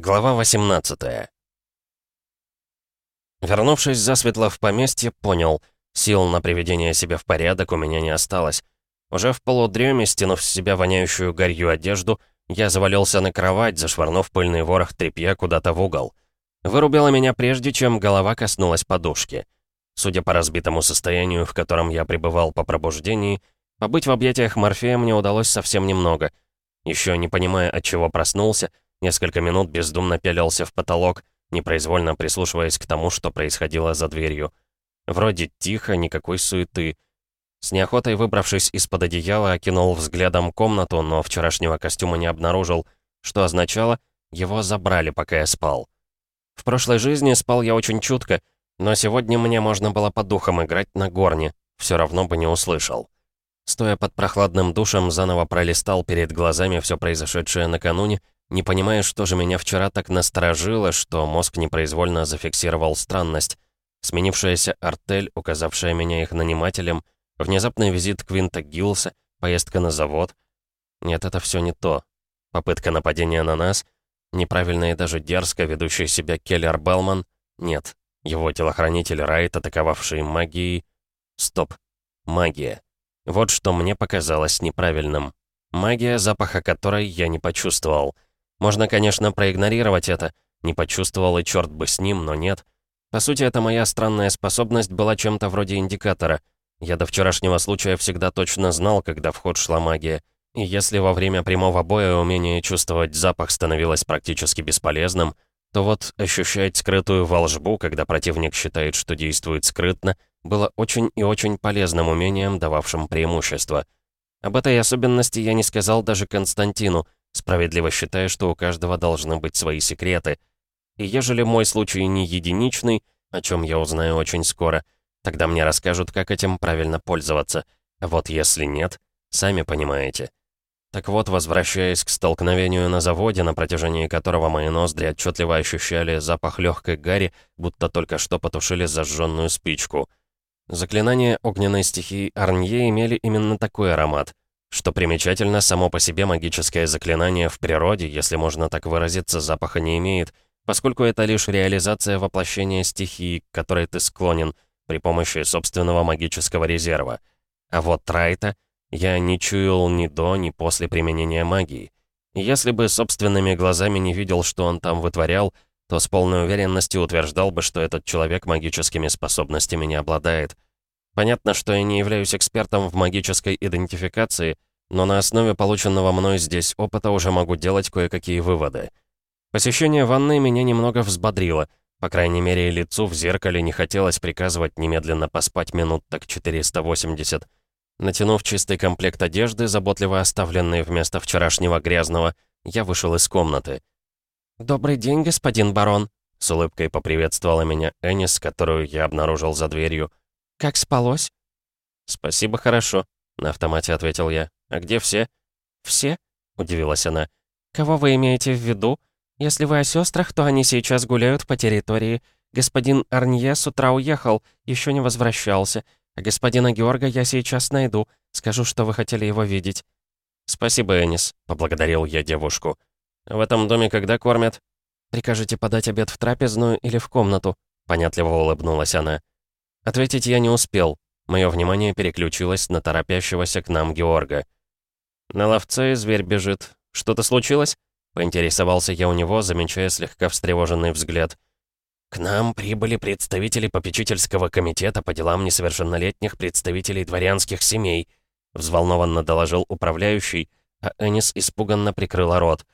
Глава 18 Вернувшись засветло в поместье, понял, сил на приведение себя в порядок у меня не осталось. Уже в полудреме, стянув с себя воняющую горью одежду, я завалился на кровать, зашвырнув пыльный ворох тряпья куда-то в угол. Вырубила меня прежде, чем голова коснулась подушки. Судя по разбитому состоянию, в котором я пребывал по пробуждении, побыть в объятиях Морфея мне удалось совсем немного. Еще не понимая, от чего проснулся, Несколько минут бездумно пялился в потолок, непроизвольно прислушиваясь к тому, что происходило за дверью. Вроде тихо, никакой суеты. С неохотой выбравшись из-под одеяла, окинул взглядом комнату, но вчерашнего костюма не обнаружил, что означало, его забрали, пока я спал. В прошлой жизни спал я очень чутко, но сегодня мне можно было по духам играть на горне, все равно бы не услышал. Стоя под прохладным душем, заново пролистал перед глазами все произошедшее накануне не понимая, что же меня вчера так насторожило, что мозг непроизвольно зафиксировал странность. Сменившаяся артель, указавшая меня их нанимателем, внезапный визит Квинта Гиллса, поездка на завод. Нет, это все не то. Попытка нападения на нас, неправильно и даже дерзко ведущий себя Келлер Белман, нет. Его телохранитель Райт, атаковавший магией... Стоп. Магия. Вот что мне показалось неправильным. Магия, запаха которой я не почувствовал — можно, конечно, проигнорировать это. Не почувствовал и черт бы с ним, но нет. По сути, эта моя странная способность была чем-то вроде индикатора. Я до вчерашнего случая всегда точно знал, когда в ход шла магия. И если во время прямого боя умение чувствовать запах становилось практически бесполезным, то вот ощущать скрытую волжбу, когда противник считает, что действует скрытно, было очень и очень полезным умением, дававшим преимущество. Об этой особенности я не сказал даже Константину, справедливо считая, что у каждого должны быть свои секреты. И ежели мой случай не единичный, о чем я узнаю очень скоро, тогда мне расскажут, как этим правильно пользоваться. Вот если нет, сами понимаете. Так вот, возвращаясь к столкновению на заводе, на протяжении которого мои ноздри отчетливо ощущали запах легкой гари, будто только что потушили зажженную спичку. Заклинания огненной стихии Арнье имели именно такой аромат — что примечательно, само по себе магическое заклинание в природе, если можно так выразиться, запаха не имеет, поскольку это лишь реализация воплощения стихии, к которой ты склонен, при помощи собственного магического резерва. А вот Трайта я не чуял ни до, ни после применения магии. Если бы собственными глазами не видел, что он там вытворял, то с полной уверенностью утверждал бы, что этот человек магическими способностями не обладает. Понятно, что я не являюсь экспертом в магической идентификации, но на основе полученного мной здесь опыта уже могу делать кое-какие выводы. Посещение ванной меня немного взбодрило. По крайней мере, лицу в зеркале не хотелось приказывать немедленно поспать минут так 480. Натянув чистый комплект одежды, заботливо оставленный вместо вчерашнего грязного, я вышел из комнаты. «Добрый день, господин барон», — с улыбкой поприветствовала меня Энис, которую я обнаружил за дверью. «Как спалось?» «Спасибо, хорошо», — на автомате ответил я. «А где все?» «Все?» — удивилась она. «Кого вы имеете в виду? Если вы о сестрах, то они сейчас гуляют по территории. Господин Арнье с утра уехал, еще не возвращался. А господина Георга я сейчас найду. Скажу, что вы хотели его видеть». «Спасибо, Энис», — поблагодарил я девушку. «В этом доме когда кормят?» «Прикажете подать обед в трапезную или в комнату?» — понятливо улыбнулась она. Ответить я не успел. Мое внимание переключилось на торопящегося к нам Георга. «На ловце зверь бежит. Что-то случилось?» Поинтересовался я у него, замечая слегка встревоженный взгляд. «К нам прибыли представители попечительского комитета по делам несовершеннолетних представителей дворянских семей», взволнованно доложил управляющий, а Энис испуганно прикрыла рот.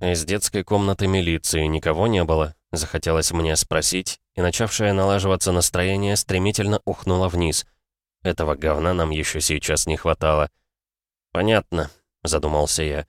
«Из детской комнаты милиции никого не было?» Захотелось мне спросить, и начавшее налаживаться настроение стремительно ухнуло вниз. Этого говна нам еще сейчас не хватало. «Понятно», — задумался я.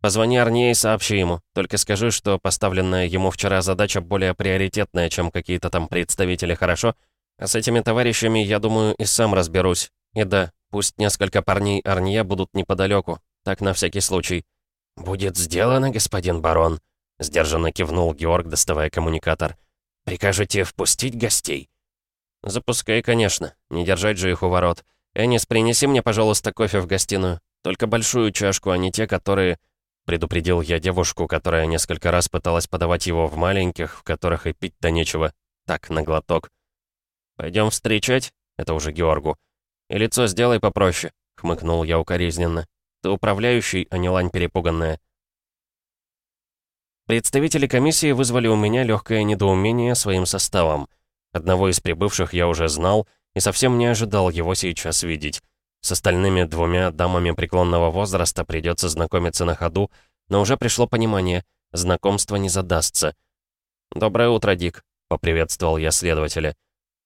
«Позвони Арне и сообщи ему. Только скажи, что поставленная ему вчера задача более приоритетная, чем какие-то там представители, хорошо? А с этими товарищами, я думаю, и сам разберусь. И да, пусть несколько парней Арнье будут неподалеку. Так на всякий случай». «Будет сделано, господин барон», — сдержанно кивнул Георг, доставая коммуникатор. «Прикажете впустить гостей?» «Запускай, конечно. Не держать же их у ворот. Энис, принеси мне, пожалуйста, кофе в гостиную. Только большую чашку, а не те, которые...» предупредил я девушку, которая несколько раз пыталась подавать его в маленьких, в которых и пить-то нечего. Так, на глоток. Пойдем встречать?» Это уже Георгу. «И лицо сделай попроще», — хмыкнул я укоризненно. «Ты управляющий, а не лань перепуганная». Представители комиссии вызвали у меня легкое недоумение своим составом. Одного из прибывших я уже знал и совсем не ожидал его сейчас видеть. С остальными двумя дамами преклонного возраста придется знакомиться на ходу, но уже пришло понимание, знакомство не задастся. «Доброе утро, Дик», — поприветствовал я следователя.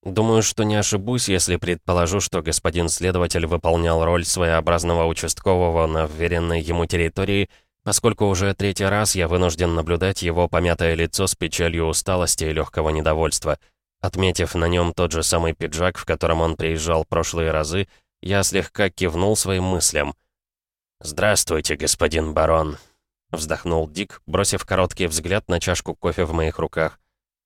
Думаю, что не ошибусь, если предположу, что господин следователь выполнял роль своеобразного участкового на вверенной ему территории, поскольку уже третий раз я вынужден наблюдать его помятое лицо с печалью усталости и легкого недовольства. Отметив на нем тот же самый пиджак, в котором он приезжал прошлые разы, я слегка кивнул своим мыслям. «Здравствуйте, господин барон», — вздохнул Дик, бросив короткий взгляд на чашку кофе в моих руках.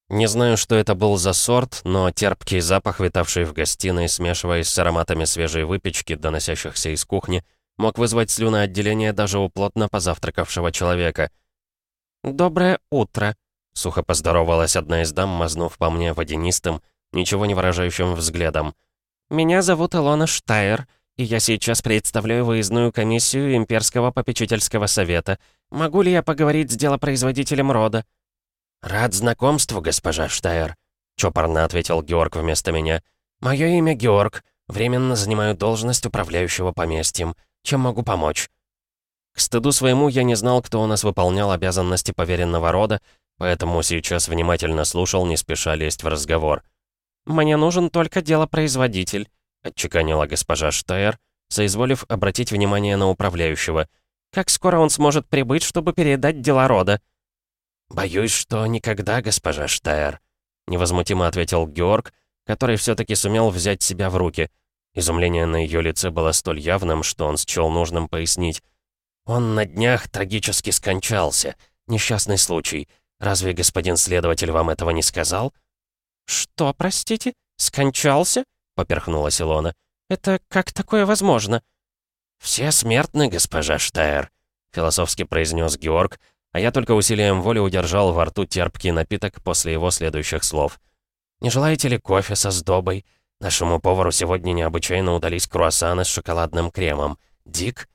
Не знаю, что это был за сорт, но терпкий запах, витавший в гостиной, смешиваясь с ароматами свежей выпечки, доносящихся из кухни, мог вызвать слюноотделение даже у плотно позавтракавшего человека. «Доброе утро», — сухо поздоровалась одна из дам, мазнув по мне водянистым, ничего не выражающим взглядом. «Меня зовут Илона Штайер, и я сейчас представляю выездную комиссию Имперского попечительского совета. Могу ли я поговорить с делопроизводителем рода?» «Рад знакомству, госпожа Штайер», — чопорно ответил Георг вместо меня. «Мое имя Георг. Временно занимаю должность управляющего поместьем. Чем могу помочь?» К стыду своему я не знал, кто у нас выполнял обязанности поверенного рода, поэтому сейчас внимательно слушал, не спеша лезть в разговор. «Мне нужен только делопроизводитель», — отчеканила госпожа Штайер, соизволив обратить внимание на управляющего. «Как скоро он сможет прибыть, чтобы передать дела рода?» «Боюсь, что никогда, госпожа Штайр», — невозмутимо ответил Георг, который все-таки сумел взять себя в руки. Изумление на ее лице было столь явным, что он счел нужным пояснить. «Он на днях трагически скончался. Несчастный случай. Разве господин следователь вам этого не сказал?» «Что, простите? Скончался?» — поперхнулась Илона. «Это как такое возможно?» «Все смертны, госпожа Штайр», — философски произнес Георг, а я только усилием воли удержал во рту терпкий напиток после его следующих слов. «Не желаете ли кофе со сдобой? Нашему повару сегодня необычайно удались круассаны с шоколадным кремом. Дик?»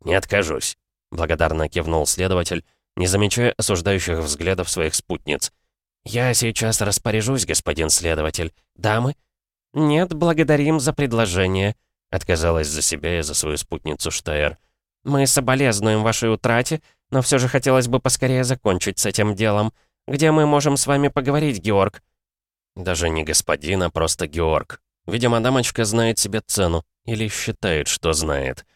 «Не откажусь», — благодарно кивнул следователь, не замечая осуждающих взглядов своих спутниц. «Я сейчас распоряжусь, господин следователь. Дамы?» «Нет, благодарим за предложение», — отказалась за себя и за свою спутницу Штайр. «Мы соболезнуем вашей утрате, но все же хотелось бы поскорее закончить с этим делом. Где мы можем с вами поговорить, Георг?» Даже не господин, а просто Георг. Видимо, дамочка знает себе цену. Или считает, что знает.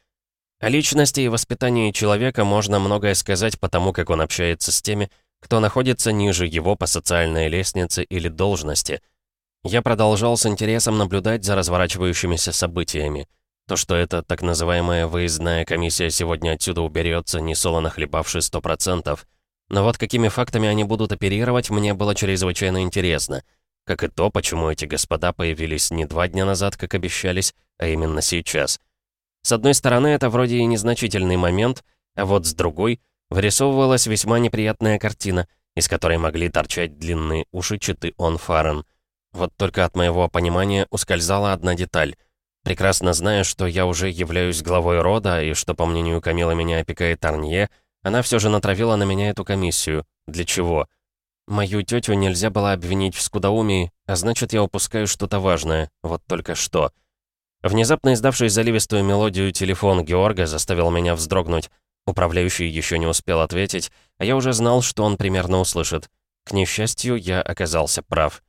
О личности и воспитании человека можно многое сказать по тому, как он общается с теми, кто находится ниже его по социальной лестнице или должности. Я продолжал с интересом наблюдать за разворачивающимися событиями. То, что эта так называемая выездная комиссия сегодня отсюда уберется, не солоно хлебавши сто процентов. Но вот какими фактами они будут оперировать, мне было чрезвычайно интересно. Как и то, почему эти господа появились не два дня назад, как обещались, а именно сейчас. С одной стороны, это вроде и незначительный момент, а вот с другой вырисовывалась весьма неприятная картина, из которой могли торчать длинные уши читы Он Фарен. Вот только от моего понимания ускользала одна деталь — Прекрасно зная, что я уже являюсь главой рода, и что, по мнению Камила, меня опекает Арнье, она все же натравила на меня эту комиссию. Для чего? Мою тетю нельзя было обвинить в скудоумии, а значит, я упускаю что-то важное. Вот только что. Внезапно издавший заливистую мелодию телефон Георга заставил меня вздрогнуть. Управляющий еще не успел ответить, а я уже знал, что он примерно услышит. К несчастью, я оказался прав.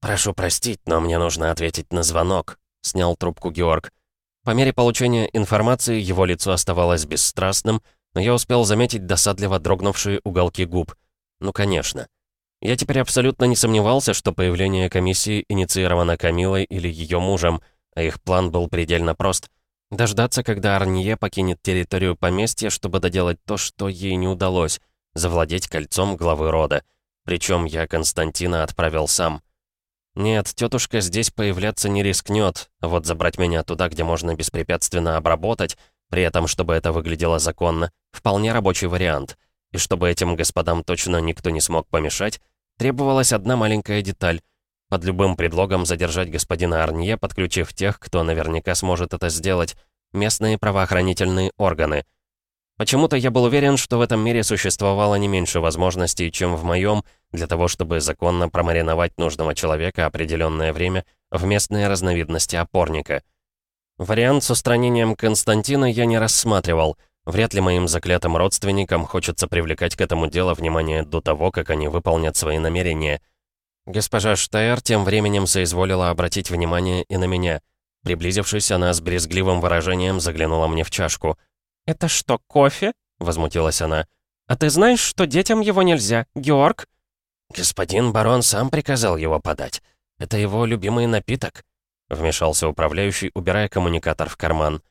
«Прошу простить, но мне нужно ответить на звонок», снял трубку Георг. По мере получения информации его лицо оставалось бесстрастным, но я успел заметить досадливо дрогнувшие уголки губ. Ну, конечно. Я теперь абсолютно не сомневался, что появление комиссии инициировано Камилой или ее мужем, а их план был предельно прост. Дождаться, когда Арнье покинет территорию поместья, чтобы доделать то, что ей не удалось — завладеть кольцом главы рода. Причем я Константина отправил сам — нет, тетушка здесь появляться не рискнет, вот забрать меня туда, где можно беспрепятственно обработать, При этом, чтобы это выглядело законно, вполне рабочий вариант. И чтобы этим господам точно никто не смог помешать, требовалась одна маленькая деталь. Под любым предлогом задержать господина Арнье, подключив тех, кто наверняка сможет это сделать, местные правоохранительные органы. Почему-то я был уверен, что в этом мире существовало не меньше возможностей, чем в моем, для того, чтобы законно промариновать нужного человека определенное время в местные разновидности опорника. Вариант с устранением Константина я не рассматривал. Вряд ли моим заклятым родственникам хочется привлекать к этому делу внимание до того, как они выполнят свои намерения. Госпожа Штайр тем временем соизволила обратить внимание и на меня. Приблизившись, она с брезгливым выражением заглянула мне в чашку — «Это что, кофе?» — возмутилась она. «А ты знаешь, что детям его нельзя, Георг?» «Господин барон сам приказал его подать. Это его любимый напиток», — вмешался управляющий, убирая коммуникатор в карман.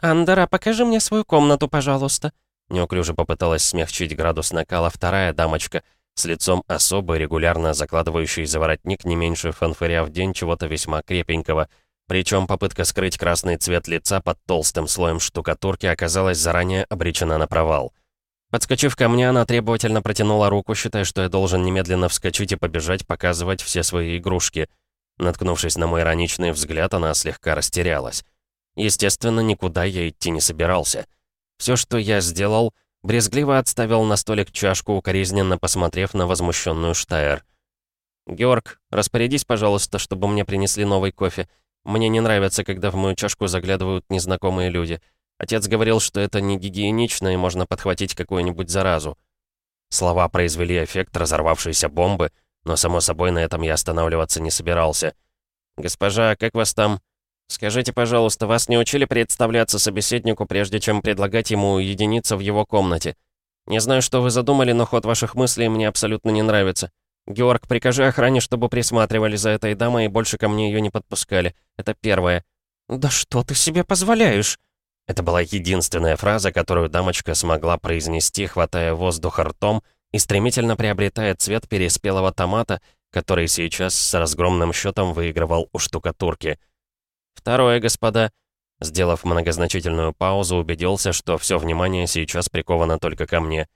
«Андера, покажи мне свою комнату, пожалуйста», — неуклюже попыталась смягчить градус накала вторая дамочка, с лицом особо регулярно закладывающей за воротник не меньше фанфыря в день чего-то весьма крепенького — причем попытка скрыть красный цвет лица под толстым слоем штукатурки оказалась заранее обречена на провал. Подскочив ко мне, она требовательно протянула руку, считая, что я должен немедленно вскочить и побежать показывать все свои игрушки. Наткнувшись на мой ироничный взгляд, она слегка растерялась. Естественно, никуда я идти не собирался. Все, что я сделал, брезгливо отставил на столик чашку, укоризненно посмотрев на возмущенную Штайр. «Георг, распорядись, пожалуйста, чтобы мне принесли новый кофе. Мне не нравится, когда в мою чашку заглядывают незнакомые люди. Отец говорил, что это не гигиенично и можно подхватить какую-нибудь заразу. Слова произвели эффект разорвавшейся бомбы, но, само собой, на этом я останавливаться не собирался. «Госпожа, как вас там?» «Скажите, пожалуйста, вас не учили представляться собеседнику, прежде чем предлагать ему уединиться в его комнате? Не знаю, что вы задумали, но ход ваших мыслей мне абсолютно не нравится. «Георг, прикажи охране, чтобы присматривали за этой дамой и больше ко мне ее не подпускали. Это первое». «Да что ты себе позволяешь?» Это была единственная фраза, которую дамочка смогла произнести, хватая воздух ртом и стремительно приобретая цвет переспелого томата, который сейчас с разгромным счетом выигрывал у штукатурки. Второе, господа. Сделав многозначительную паузу, убедился, что все внимание сейчас приковано только ко мне.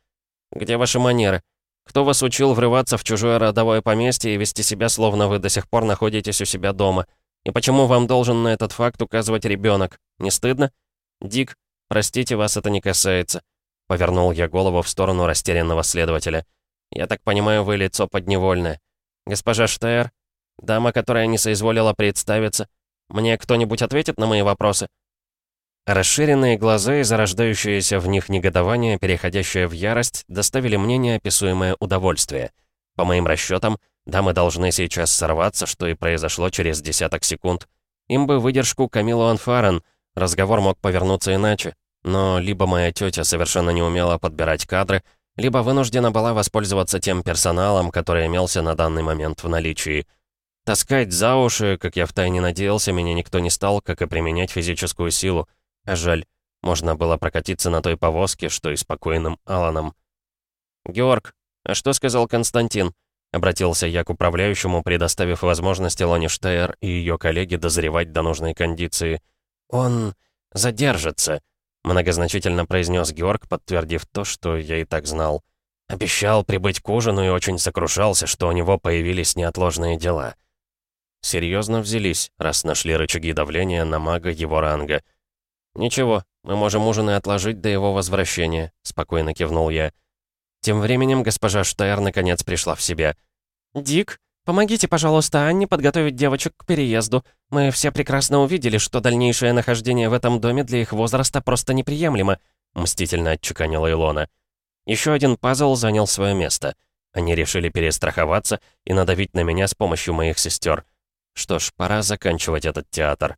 «Где ваши манеры? Кто вас учил врываться в чужое родовое поместье и вести себя, словно вы до сих пор находитесь у себя дома? И почему вам должен на этот факт указывать ребенок? Не стыдно? Дик, простите, вас это не касается. Повернул я голову в сторону растерянного следователя. Я так понимаю, вы лицо подневольное. Госпожа Штейр, дама, которая не соизволила представиться, мне кто-нибудь ответит на мои вопросы? Расширенные глаза и зарождающееся в них негодование, переходящее в ярость, доставили мне неописуемое удовольствие. По моим расчетам, дамы должны сейчас сорваться, что и произошло через десяток секунд. Им бы выдержку Камилу Анфарен, разговор мог повернуться иначе. Но либо моя тетя совершенно не умела подбирать кадры, либо вынуждена была воспользоваться тем персоналом, который имелся на данный момент в наличии. Таскать за уши, как я втайне надеялся, меня никто не стал, как и применять физическую силу. А жаль, можно было прокатиться на той повозке, что и спокойным Аланом. «Георг, а что сказал Константин?» Обратился я к управляющему, предоставив возможность Илоне Штейр и ее коллеге дозревать до нужной кондиции. «Он задержится», — многозначительно произнес Георг, подтвердив то, что я и так знал. Обещал прибыть к ужину и очень сокрушался, что у него появились неотложные дела. Серьезно взялись, раз нашли рычаги давления на мага его ранга — «Ничего, мы можем ужин и отложить до его возвращения», — спокойно кивнул я. Тем временем госпожа Штайр наконец пришла в себя. «Дик, помогите, пожалуйста, Анне подготовить девочек к переезду. Мы все прекрасно увидели, что дальнейшее нахождение в этом доме для их возраста просто неприемлемо», — мстительно отчеканила Илона. Еще один пазл занял свое место. Они решили перестраховаться и надавить на меня с помощью моих сестер. Что ж, пора заканчивать этот театр.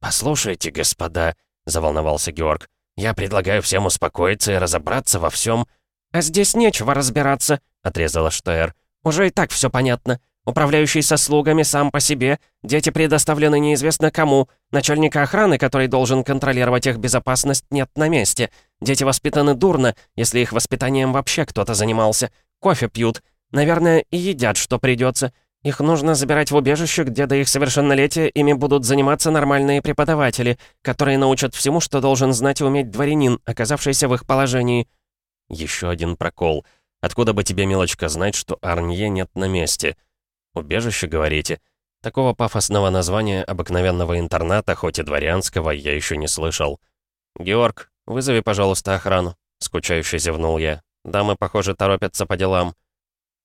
«Послушайте, господа», — заволновался Георг. «Я предлагаю всем успокоиться и разобраться во всем. «А здесь нечего разбираться», — отрезала Штейр. «Уже и так все понятно. Управляющий со слугами сам по себе, дети предоставлены неизвестно кому, начальника охраны, который должен контролировать их безопасность, нет на месте. Дети воспитаны дурно, если их воспитанием вообще кто-то занимался. Кофе пьют. Наверное, и едят, что придется. Их нужно забирать в убежище, где до их совершеннолетия ими будут заниматься нормальные преподаватели, которые научат всему, что должен знать и уметь дворянин, оказавшийся в их положении». Еще один прокол. Откуда бы тебе, милочка, знать, что Арнье нет на месте? Убежище, говорите? Такого пафосного названия обыкновенного интерната, хоть и дворянского, я еще не слышал. «Георг, вызови, пожалуйста, охрану», — скучающе зевнул я. «Дамы, похоже, торопятся по делам».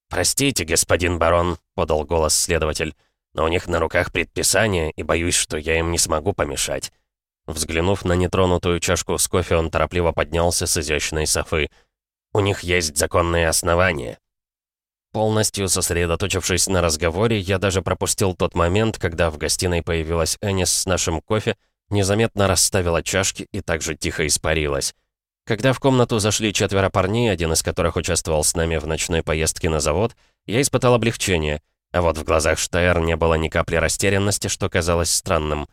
«Простите, господин барон», — подал голос следователь, «но у них на руках предписание, и боюсь, что я им не смогу помешать». Взглянув на нетронутую чашку с кофе, он торопливо поднялся с изящной софы. «У них есть законные основания». Полностью сосредоточившись на разговоре, я даже пропустил тот момент, когда в гостиной появилась Энис с нашим кофе, незаметно расставила чашки и также тихо испарилась. Когда в комнату зашли четверо парней, один из которых участвовал с нами в ночной поездке на завод, я испытал облегчение, а вот в глазах Штайр не было ни капли растерянности, что казалось странным.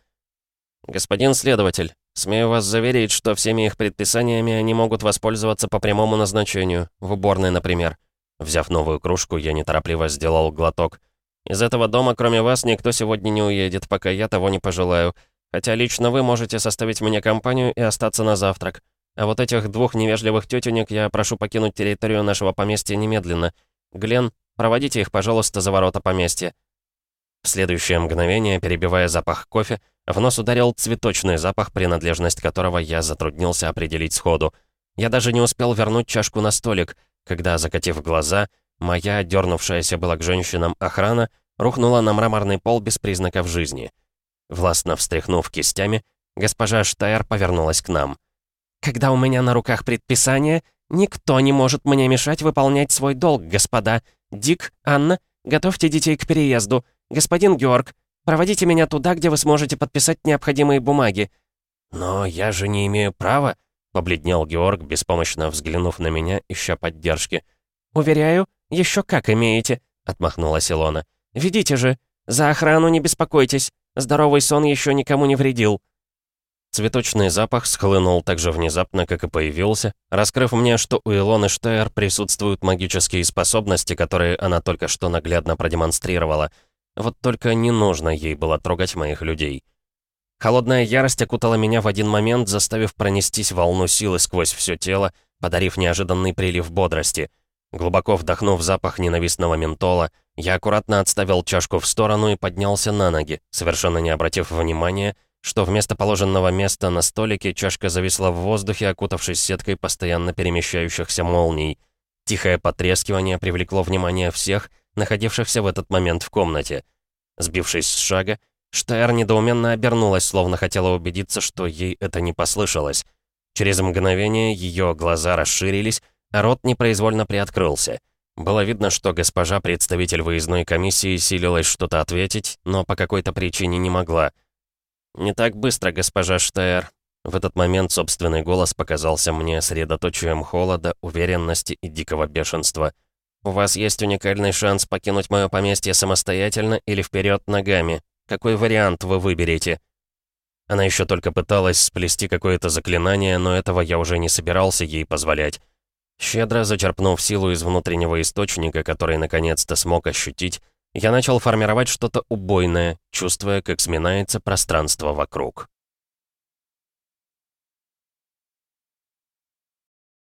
«Господин следователь, смею вас заверить, что всеми их предписаниями они могут воспользоваться по прямому назначению, в уборной, например». Взяв новую кружку, я неторопливо сделал глоток. «Из этого дома, кроме вас, никто сегодня не уедет, пока я того не пожелаю. Хотя лично вы можете составить мне компанию и остаться на завтрак. А вот этих двух невежливых тетенек я прошу покинуть территорию нашего поместья немедленно. Глен, проводите их, пожалуйста, за ворота поместья». В следующее мгновение, перебивая запах кофе, в нос ударил цветочный запах, принадлежность которого я затруднился определить сходу. Я даже не успел вернуть чашку на столик, когда, закатив глаза, моя, дернувшаяся была к женщинам охрана, рухнула на мраморный пол без признаков жизни. Властно встряхнув кистями, госпожа Штайр повернулась к нам. Когда у меня на руках предписание, никто не может мне мешать выполнять свой долг, господа. Дик, Анна, готовьте детей к переезду. Господин Георг, проводите меня туда, где вы сможете подписать необходимые бумаги». «Но я же не имею права», — побледнел Георг, беспомощно взглянув на меня, ища поддержки. «Уверяю, еще как имеете», — отмахнулась Илона. «Ведите же. За охрану не беспокойтесь. Здоровый сон еще никому не вредил». Цветочный запах схлынул так же внезапно, как и появился, раскрыв мне, что у Илоны Штейр присутствуют магические способности, которые она только что наглядно продемонстрировала. Вот только не нужно ей было трогать моих людей. Холодная ярость окутала меня в один момент, заставив пронестись волну силы сквозь все тело, подарив неожиданный прилив бодрости. Глубоко вдохнув запах ненавистного ментола, я аккуратно отставил чашку в сторону и поднялся на ноги, совершенно не обратив внимания, что вместо положенного места на столике чашка зависла в воздухе, окутавшись сеткой постоянно перемещающихся молний. Тихое потрескивание привлекло внимание всех, находившихся в этот момент в комнате. Сбившись с шага, Штайр недоуменно обернулась, словно хотела убедиться, что ей это не послышалось. Через мгновение ее глаза расширились, а рот непроизвольно приоткрылся. Было видно, что госпожа, представитель выездной комиссии, силилась что-то ответить, но по какой-то причине не могла — «Не так быстро, госпожа Штейр». В этот момент собственный голос показался мне средоточием холода, уверенности и дикого бешенства. «У вас есть уникальный шанс покинуть мое поместье самостоятельно или вперед ногами. Какой вариант вы выберете?» Она еще только пыталась сплести какое-то заклинание, но этого я уже не собирался ей позволять. Щедро зачерпнув силу из внутреннего источника, который наконец-то смог ощутить, я начал формировать что-то убойное, чувствуя, как сминается пространство вокруг.